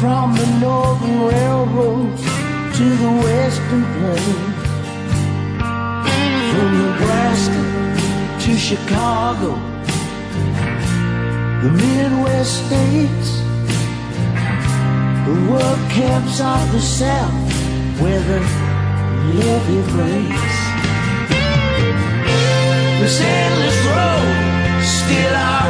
From the Northern Railroad to the Western Plains, from Nebraska to Chicago, the Midwest states. the work camps of the South where the levee breaks? the endless road still our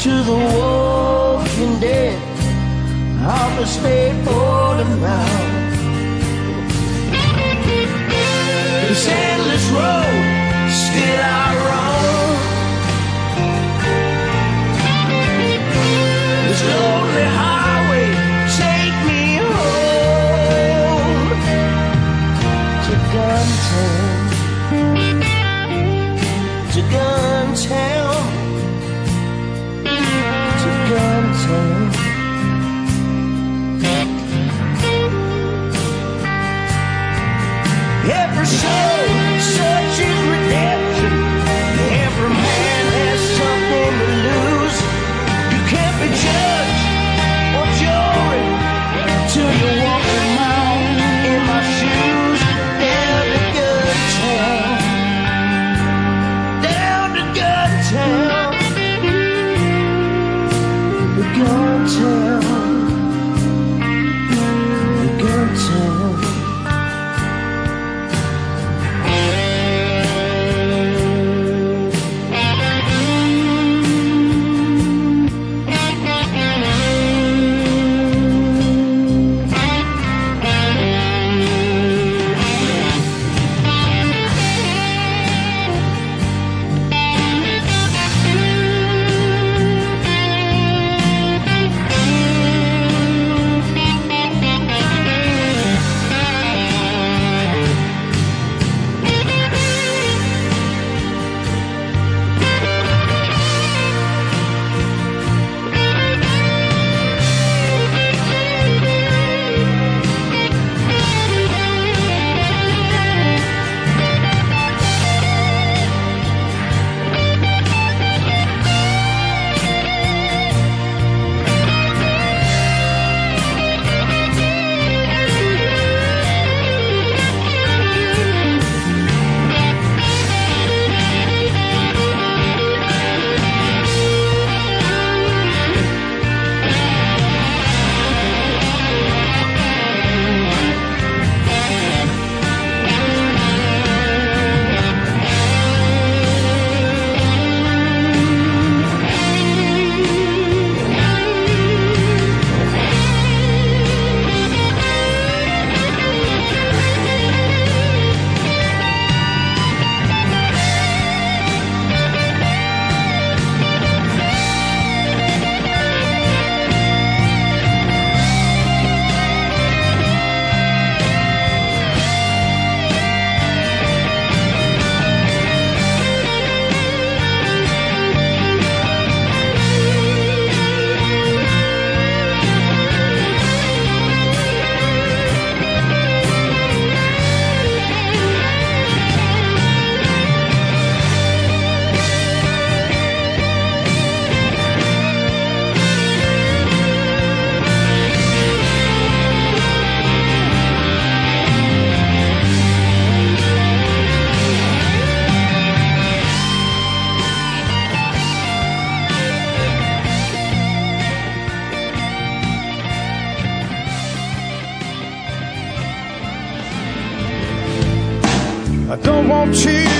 to the walking dead of the state border now. I don't want you.